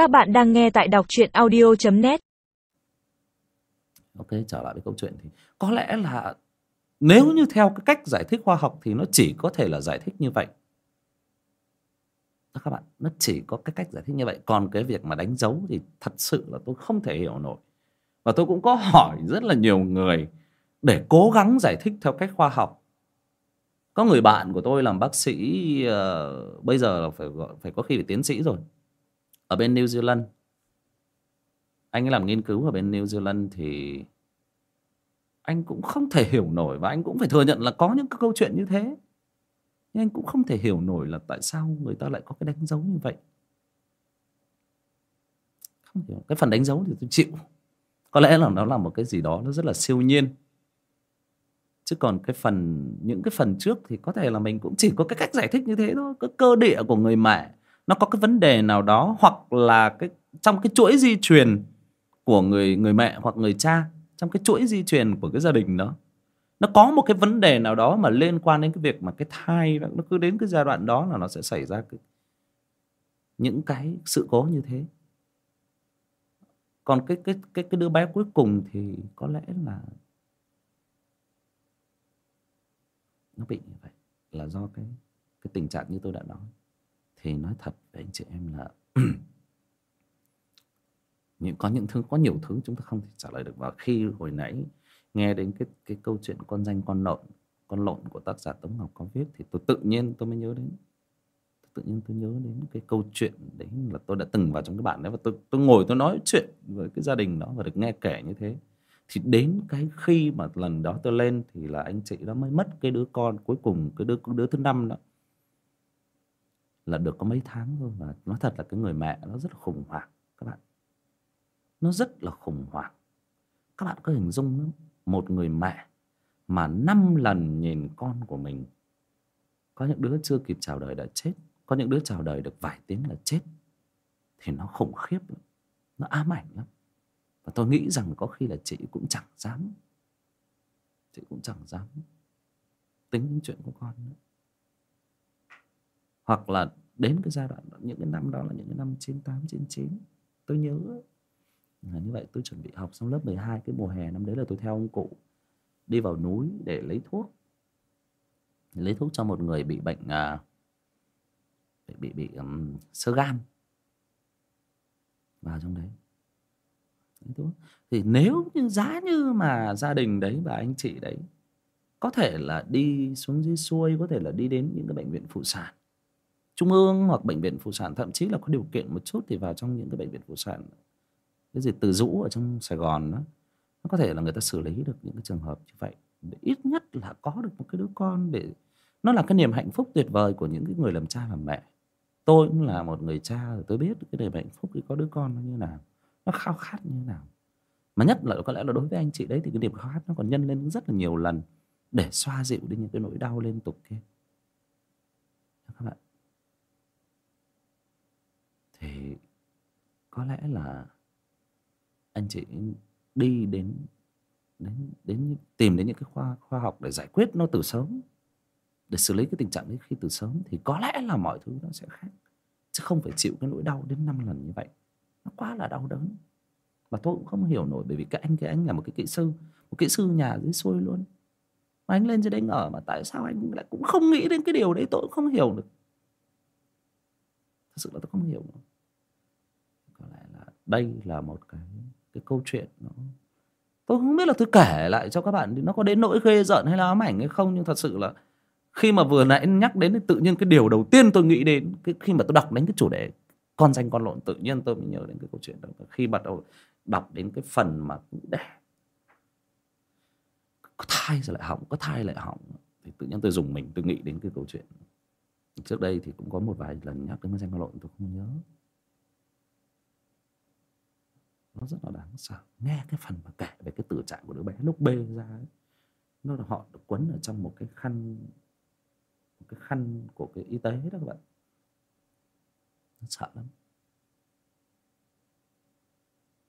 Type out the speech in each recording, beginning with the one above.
Các bạn đang nghe tại đọc truyện audio.net ok trở lại với câu chuyện thì có lẽ là nếu như theo cái cách giải thích khoa học thì nó chỉ có thể là giải thích như vậy. Đó các bạn nó chỉ có cái cách giải thích như vậy. Còn cái việc mà đánh dấu thì thật sự là tôi không thể hiểu nổi. Và tôi cũng có hỏi rất là nhiều người để cố gắng giải thích theo cách khoa học. Có người bạn của tôi làm bác sĩ uh, bây giờ là phải phải có khi phải tiến sĩ rồi ở bên New Zealand. Anh ấy làm nghiên cứu ở bên New Zealand thì anh cũng không thể hiểu nổi và anh cũng phải thừa nhận là có những cái câu chuyện như thế. Nhưng anh cũng không thể hiểu nổi là tại sao người ta lại có cái đánh dấu như vậy. Không hiểu, cái phần đánh dấu thì tôi chịu. Có lẽ là nó là một cái gì đó nó rất là siêu nhiên. Chứ còn cái phần, những cái phần trước thì có thể là mình cũng chỉ có cái cách giải thích như thế thôi, cái cơ địa của người mẹ nó có cái vấn đề nào đó hoặc là cái trong cái chuỗi di truyền của người người mẹ hoặc người cha trong cái chuỗi di truyền của cái gia đình đó nó có một cái vấn đề nào đó mà liên quan đến cái việc mà cái thai nó cứ đến cái giai đoạn đó là nó sẽ xảy ra cái, những cái sự cố như thế. Còn cái cái cái cái đứa bé cuối cùng thì có lẽ là nó bị như vậy là do cái cái tình trạng như tôi đã nói thì nói thật với anh chị em là những, có những thứ, có nhiều thứ chúng ta không thể trả lời được. Và khi hồi nãy nghe đến cái cái câu chuyện con danh, con lộn con lộn của tác giả Tống Ngọc có viết thì tôi tự nhiên tôi mới nhớ đến tự nhiên tôi nhớ đến cái câu chuyện đấy là tôi đã từng vào trong cái bản đấy và tôi tôi ngồi tôi nói chuyện với cái gia đình đó và được nghe kể như thế. Thì đến cái khi mà lần đó tôi lên thì là anh chị đó mới mất cái đứa con, cuối cùng cái đứa đứa thứ năm đó là được có mấy tháng thôi và nói thật là cái người mẹ nó rất là khủng hoảng, các bạn. Nó rất là khủng hoảng. Các bạn có hình dung một người mẹ mà năm lần nhìn con của mình, có những đứa chưa kịp chào đời đã chết, có những đứa chào đời được vài tiếng là chết, thì nó khủng khiếp lắm, nó ám ảnh lắm. Và tôi nghĩ rằng có khi là chị cũng chẳng dám, chị cũng chẳng dám tính đến chuyện của con nữa hoặc là đến cái giai đoạn những cái năm đó là những cái năm 98, 99 tôi nhớ là như vậy tôi chuẩn bị học xong lớp 12 cái mùa hè năm đấy là tôi theo ông cụ đi vào núi để lấy thuốc. Lấy thuốc cho một người bị bệnh à, bị bị, bị um, sơ gan. Vào trong đấy. Thì nếu như giá như mà gia đình đấy và anh chị đấy có thể là đi xuống dưới xuôi có thể là đi đến những cái bệnh viện phụ sản trung ương hoặc bệnh viện phụ sản, thậm chí là có điều kiện một chút thì vào trong những cái bệnh viện phụ sản, cái gì từ dũ ở trong sài gòn đó, nó có thể là người ta xử lý được những cái trường hợp như vậy. Để ít nhất là có được một cái đứa con để, nó là cái niềm hạnh phúc tuyệt vời của những cái người làm cha làm mẹ. Tôi cũng là một người cha rồi tôi biết cái niềm hạnh phúc khi có đứa con nó như nào, nó khao khát như nào. Mà nhất là có lẽ là đối với anh chị đấy thì cái niềm khao khát nó còn nhân lên rất là nhiều lần để xoa dịu đi những cái nỗi đau liên tục kia. Các bạn thì có lẽ là anh chị đi đến đến đến tìm đến những cái khoa khoa học để giải quyết nó từ sớm, để xử lý cái tình trạng đấy khi từ sớm, thì có lẽ là mọi thứ nó sẽ khác. Chứ không phải chịu cái nỗi đau đến năm lần như vậy. Nó quá là đau đớn. Và tôi cũng không hiểu nổi, bởi vì cái anh cái anh là một cái kỹ sư, một kỹ sư nhà dưới xuôi luôn. Mà anh lên dưới đấy ở mà tại sao anh lại cũng không nghĩ đến cái điều đấy, tôi cũng không hiểu được. Thật sự là tôi không hiểu. nữa đây là một cái cái câu chuyện nó tôi không biết là tôi kể lại cho các bạn thì nó có đến nỗi ghê rợn hay là ám ảnh hay không nhưng thật sự là khi mà vừa nãy nhắc đến thì tự nhiên cái điều đầu tiên tôi nghĩ đến cái, khi mà tôi đọc đến cái chủ đề con danh con lộn tự nhiên tôi mới nhớ đến cái câu chuyện đó. Khi bắt đầu đọc đến cái phần mà đẻ có thai rồi lại hỏng có thai lại hỏng thì tự nhiên tôi dùng mình tôi nghĩ đến cái câu chuyện. Trước đây thì cũng có một vài lần nhắc đến con danh con lộn tôi không nhớ nó rất là đáng sợ. Nghe cái phần mà kể về cái tử trạng của đứa bé lúc bê ra ấy, nó là họ được quấn ở trong một cái khăn một cái khăn của cái y tế đó các bạn. Nó sợ lắm.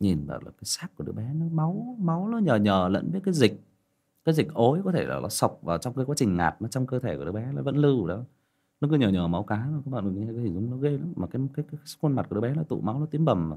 Nhìn vào là cái xác của đứa bé nó máu máu nó nhờ nhờ lẫn với cái dịch cái dịch ối có thể là nó sọc vào trong cái quá trình ngạt nó trong cơ thể của đứa bé nó vẫn lưu đó. Nó cứ nhờ nhờ máu cá các bạn đừng nghe cái hình dung nó ghê lắm mà cái cái, cái, cái khuôn mặt của đứa bé nó tụ máu nó tím bầm mà.